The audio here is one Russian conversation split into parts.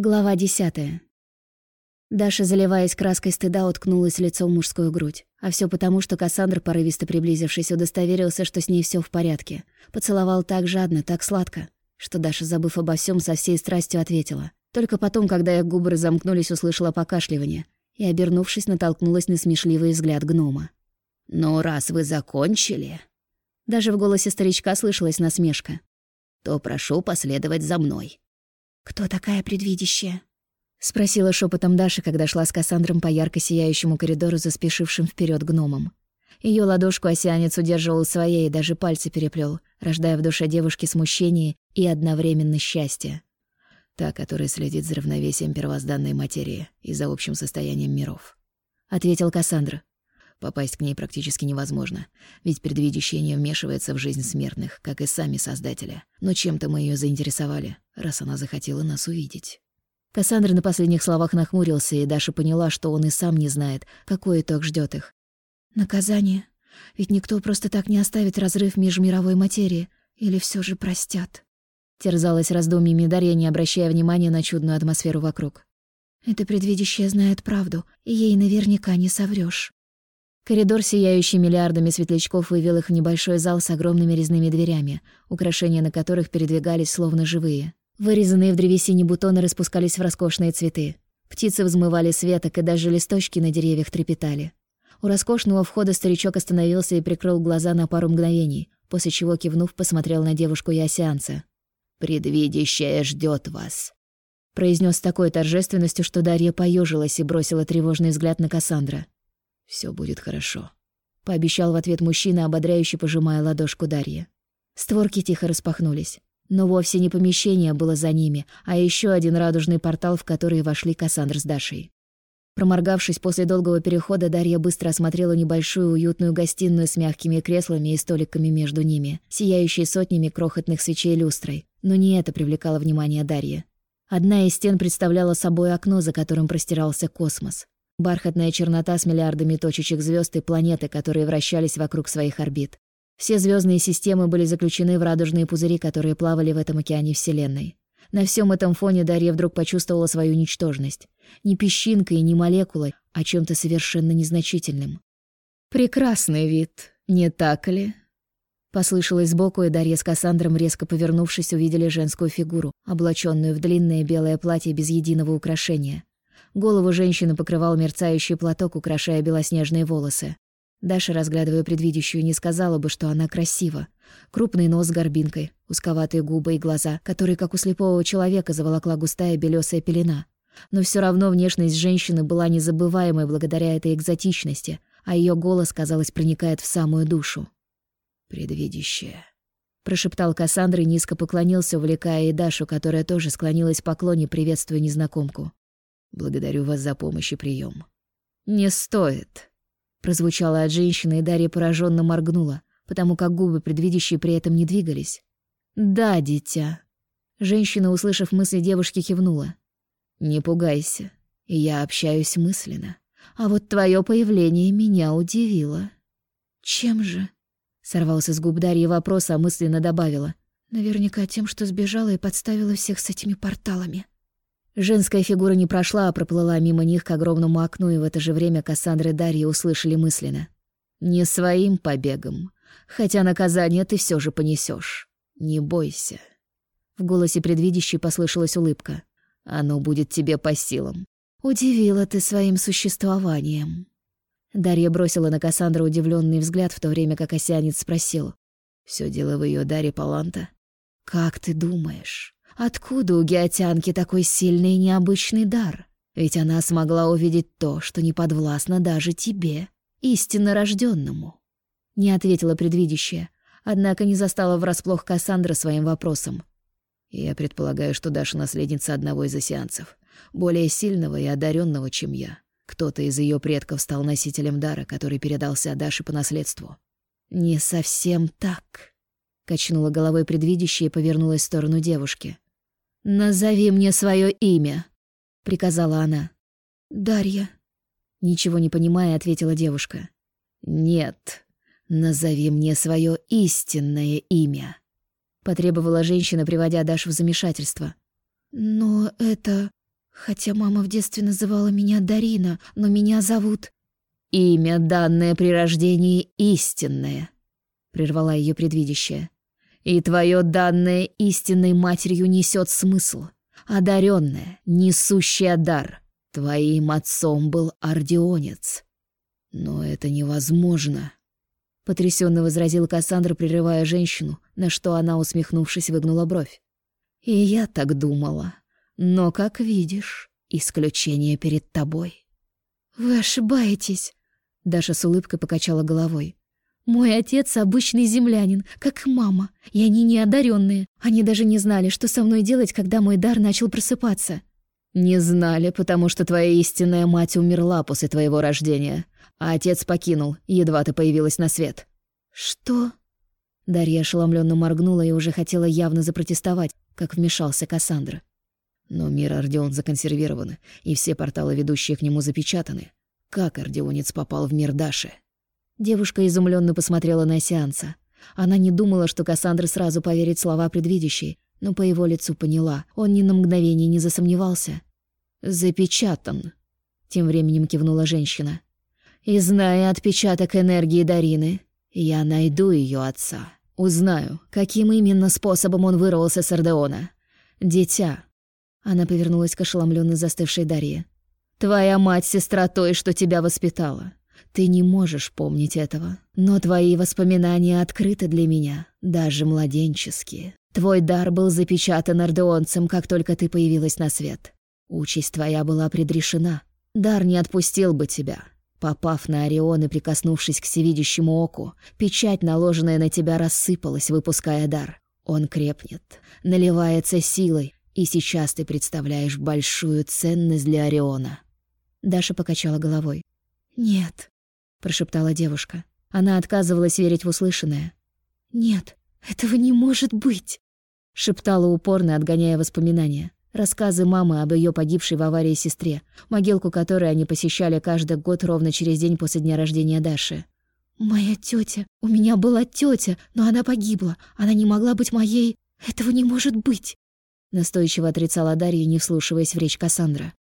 Глава десятая. Даша, заливаясь краской стыда, уткнулась лицом в мужскую грудь. А все потому, что Кассандр, порывисто приблизившись, удостоверился, что с ней все в порядке. Поцеловал так жадно, так сладко, что Даша, забыв обо всем, со всей страстью ответила. Только потом, когда их губы разомкнулись, услышала покашливание и, обернувшись, натолкнулась на смешливый взгляд гнома. «Ну, раз вы закончили...» Даже в голосе старичка слышалась насмешка. «То прошу последовать за мной». «Кто такая предвидящая?» — спросила шепотом Даша, когда шла с Кассандром по ярко сияющему коридору, заспешившим вперед гномом. Ее ладошку осянец удерживал своей и даже пальцы переплел, рождая в душе девушки смущение и одновременно счастье. Та, которая следит за равновесием первозданной материи и за общим состоянием миров. Ответил Кассандра. Попасть к ней практически невозможно, ведь предвидящее не вмешивается в жизнь смертных, как и сами создатели. Но чем-то мы ее заинтересовали, раз она захотела нас увидеть. Кассандра на последних словах нахмурился, и Даша поняла, что он и сам не знает, какой итог ждет их. «Наказание? Ведь никто просто так не оставит разрыв межмировой материи. Или все же простят?» Терзалась раздумьями Дарья, не обращая внимания на чудную атмосферу вокруг. «Это предвидящее знает правду, и ей наверняка не соврёшь». Коридор, сияющий миллиардами светлячков, вывел их в небольшой зал с огромными резными дверями, украшения на которых передвигались словно живые. Вырезанные в древесине бутоны распускались в роскошные цветы. Птицы взмывали с веток, и даже листочки на деревьях трепетали. У роскошного входа старичок остановился и прикрыл глаза на пару мгновений, после чего, кивнув, посмотрел на девушку и осеанца. «Предвидящее ждет вас», — произнес с такой торжественностью, что Дарья поежилась и бросила тревожный взгляд на Кассандра. Все будет хорошо», — пообещал в ответ мужчина, ободряюще пожимая ладошку Дарьи. Створки тихо распахнулись. Но вовсе не помещение было за ними, а еще один радужный портал, в который вошли Кассандр с Дашей. Проморгавшись после долгого перехода, Дарья быстро осмотрела небольшую уютную гостиную с мягкими креслами и столиками между ними, сияющей сотнями крохотных свечей люстрой. Но не это привлекало внимание Дарьи. Одна из стен представляла собой окно, за которым простирался космос. Бархатная чернота с миллиардами точечек звезд и планеты, которые вращались вокруг своих орбит. Все звездные системы были заключены в радужные пузыри, которые плавали в этом океане Вселенной. На всем этом фоне Дарья вдруг почувствовала свою ничтожность. Не песчинкой, не молекулой, а чем то совершенно незначительным. «Прекрасный вид, не так ли?» Послышалось сбоку, и Дарья с Кассандром, резко повернувшись, увидели женскую фигуру, облаченную в длинное белое платье без единого украшения. Голову женщины покрывал мерцающий платок, украшая белоснежные волосы. Даша, разглядывая предвидящую, не сказала бы, что она красива. Крупный нос с горбинкой, узковатые губы и глаза, которые, как у слепого человека, заволокла густая белесая пелена. Но все равно внешность женщины была незабываемой благодаря этой экзотичности, а ее голос, казалось, проникает в самую душу. «Предвидящее», — прошептал Кассандра и низко поклонился, увлекая и Дашу, которая тоже склонилась в поклоне, приветствуя незнакомку. Благодарю вас за помощь и прием. «Не стоит», — прозвучало от женщины, и Дарья пораженно моргнула, потому как губы предвидящие при этом не двигались. «Да, дитя». Женщина, услышав мысли девушки, кивнула. «Не пугайся, я общаюсь мысленно. А вот твое появление меня удивило». «Чем же?» — сорвался с губ Дарьи вопрос, а мысленно добавила. «Наверняка тем, что сбежала и подставила всех с этими порталами». Женская фигура не прошла, а проплыла мимо них к огромному окну, и в это же время Кассандра и Дарья услышали мысленно. «Не своим побегом. Хотя наказание ты все же понесешь. Не бойся». В голосе предвидящей послышалась улыбка. «Оно будет тебе по силам». «Удивила ты своим существованием». Дарья бросила на Кассандру удивленный взгляд, в то время как осянец спросил. Все дело в ее даре Паланта?» «Как ты думаешь?» Откуда у геотянки такой сильный и необычный дар? Ведь она смогла увидеть то, что не подвластно даже тебе, истинно рожденному. Не ответила предвидящая, однако не застала врасплох Кассандра своим вопросом. Я предполагаю, что Даша наследница одного из осеанцев, более сильного и одаренного, чем я. Кто-то из ее предков стал носителем дара, который передался Даше по наследству. Не совсем так. Качнула головой предвидящая и повернулась в сторону девушки. «Назови мне свое имя», — приказала она. «Дарья», — ничего не понимая, ответила девушка. «Нет, назови мне свое истинное имя», — потребовала женщина, приводя Дашу в замешательство. «Но это...» Хотя мама в детстве называла меня Дарина, но меня зовут... «Имя, данное при рождении, истинное», — прервала ее предвидящее. «И твое данное истинной матерью несет смысл, одаренное, несущее дар. Твоим отцом был Ардионец». «Но это невозможно», — потрясенно возразил Кассандра, прерывая женщину, на что она, усмехнувшись, выгнула бровь. «И я так думала. Но, как видишь, исключение перед тобой». «Вы ошибаетесь», — Даша с улыбкой покачала головой. «Мой отец обычный землянин, как и мама, и они не одаренные. Они даже не знали, что со мной делать, когда мой дар начал просыпаться». «Не знали, потому что твоя истинная мать умерла после твоего рождения, а отец покинул, едва ты появилась на свет». «Что?» Дарья ошеломленно моргнула и уже хотела явно запротестовать, как вмешался Кассандра. Но мир Ордеон законсервирован, и все порталы, ведущие к нему, запечатаны. Как Ордеонец попал в мир Даши? Девушка изумленно посмотрела на сеанса. Она не думала, что Кассандра сразу поверит слова предвидящей, но по его лицу поняла, он ни на мгновение не засомневался. «Запечатан», — тем временем кивнула женщина. «И зная отпечаток энергии Дарины, я найду ее отца. Узнаю, каким именно способом он вырвался с Ордеона. Дитя, она повернулась к ошеломлённой застывшей Дарье. «Твоя мать — сестра той, что тебя воспитала. Ты не можешь помнить этого, но твои воспоминания открыты для меня, даже младенческие. Твой дар был запечатан ордеонцем, как только ты появилась на свет. Участь твоя была предрешена. Дар не отпустил бы тебя. Попав на Орион и прикоснувшись к всевидящему оку, печать, наложенная на тебя, рассыпалась, выпуская дар. Он крепнет, наливается силой, и сейчас ты представляешь большую ценность для Ориона». Даша покачала головой. «Нет», — прошептала девушка. Она отказывалась верить в услышанное. «Нет, этого не может быть», — шептала упорно, отгоняя воспоминания. Рассказы мамы об ее погибшей в аварии сестре, могилку которой они посещали каждый год ровно через день после дня рождения Даши. «Моя тетя, у меня была тетя, но она погибла. Она не могла быть моей. Этого не может быть». Настойчиво отрицала Дарья, не вслушиваясь в речь Кассандра.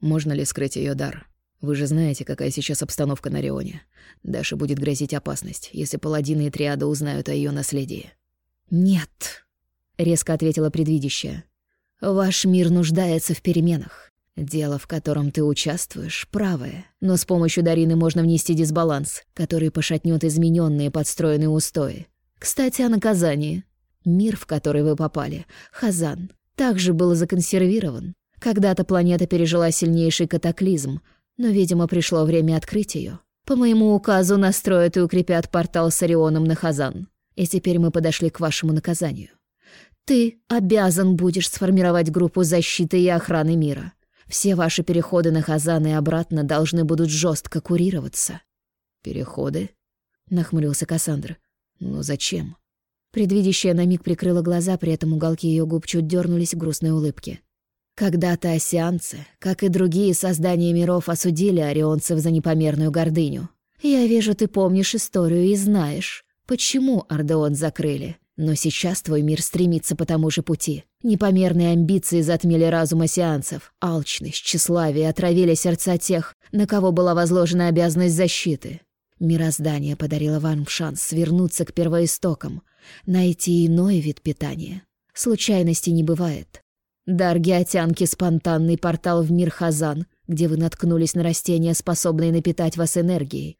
«Можно ли скрыть ее дар? Вы же знаете, какая сейчас обстановка на Рионе. Даше будет грозить опасность, если паладины и триада узнают о ее наследии». «Нет», — резко ответила предвидящая. «Ваш мир нуждается в переменах. Дело, в котором ты участвуешь, правое, но с помощью Дарины можно внести дисбаланс, который пошатнет измененные подстроенные устои. Кстати, о наказании. Мир, в который вы попали, Хазан, также был законсервирован. Когда-то планета пережила сильнейший катаклизм, но, видимо, пришло время открыть ее. По моему указу настроят и укрепят портал с Орионом на Хазан. И теперь мы подошли к вашему наказанию. Ты обязан будешь сформировать группу защиты и охраны мира. Все ваши переходы на Хазан и обратно должны будут жестко курироваться. Переходы? Нахмурился Кассандра. Но зачем? Предвидящая на миг прикрыла глаза, при этом уголки ее губ чуть дернулись в грустной улыбке. Когда-то осеанцы, как и другие создания миров, осудили орионцев за непомерную гордыню. Я вижу, ты помнишь историю и знаешь, почему Ордеон закрыли. Но сейчас твой мир стремится по тому же пути. Непомерные амбиции затмили разум осеанцев. Алчность, тщеславие отравили сердца тех, на кого была возложена обязанность защиты. Мироздание подарило вам шанс свернуться к первоистокам, найти иной вид питания. Случайностей не бывает. Дар геотянки — спонтанный портал в мир Хазан, где вы наткнулись на растения, способные напитать вас энергией.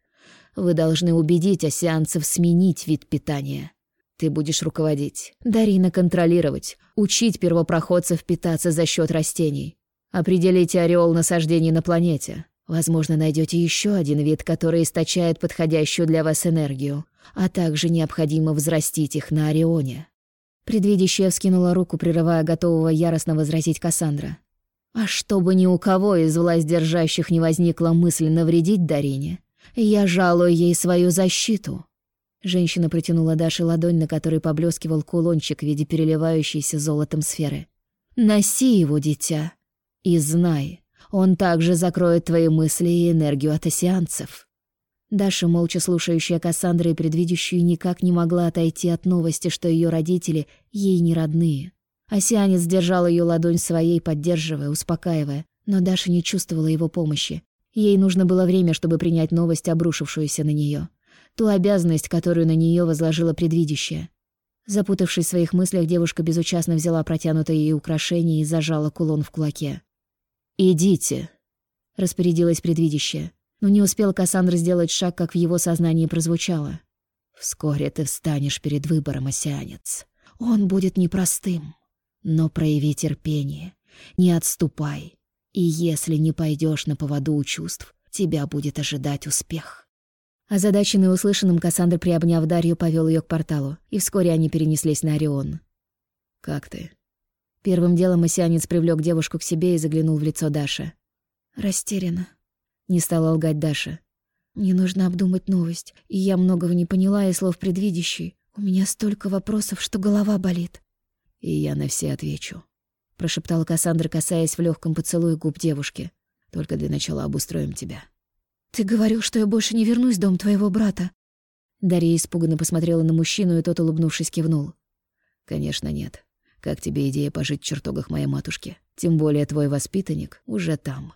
Вы должны убедить осеанцев сменить вид питания. Ты будешь руководить, Дарина контролировать, учить первопроходцев питаться за счет растений. Определите ореол насаждений на планете. Возможно, найдете еще один вид, который источает подходящую для вас энергию а также необходимо взрастить их на Орионе. Предвидящая вскинула руку, прерывая готового яростно возразить Кассандра. А чтобы ни у кого из власть держащих не возникла мысль навредить Дарине, я жалую ей свою защиту. Женщина протянула Даше ладонь, на которой поблескивал кулончик в виде переливающейся золотом сферы. «Носи его, дитя, и знай, он также закроет твои мысли и энергию от осеанцев». Даша, молча слушающая Кассандра и предвидящую, никак не могла отойти от новости, что ее родители ей не родные. Осянец держал ее ладонь своей, поддерживая, успокаивая, Но Даша не чувствовала его помощи. Ей нужно было время, чтобы принять новость, обрушившуюся на нее, Ту обязанность, которую на нее возложила предвидящее. Запутавшись в своих мыслях, девушка безучастно взяла протянутое ей украшение и зажала кулон в кулаке. «Идите», — распорядилась предвидящее. Но не успел Кассандра сделать шаг, как в его сознании прозвучало. «Вскоре ты встанешь перед выбором, осянец. Он будет непростым. Но прояви терпение, не отступай. И если не пойдешь на поводу у чувств, тебя будет ожидать успех». Озадаченный услышанным, Кассандра, приобняв Дарью, повел ее к порталу, и вскоре они перенеслись на Орион. «Как ты?» Первым делом осянец привлек девушку к себе и заглянул в лицо Даши. «Растеряна», не стала лгать Даша. «Мне нужно обдумать новость, и я многого не поняла и слов предвидящей. У меня столько вопросов, что голова болит». «И я на все отвечу», — прошептала Кассандра, касаясь в легком поцелуе губ девушки. «Только для начала обустроим тебя». «Ты говорил, что я больше не вернусь в дом твоего брата». Дарья испуганно посмотрела на мужчину, и тот, улыбнувшись, кивнул. «Конечно нет. Как тебе идея пожить в чертогах моей матушки? Тем более твой воспитанник уже там».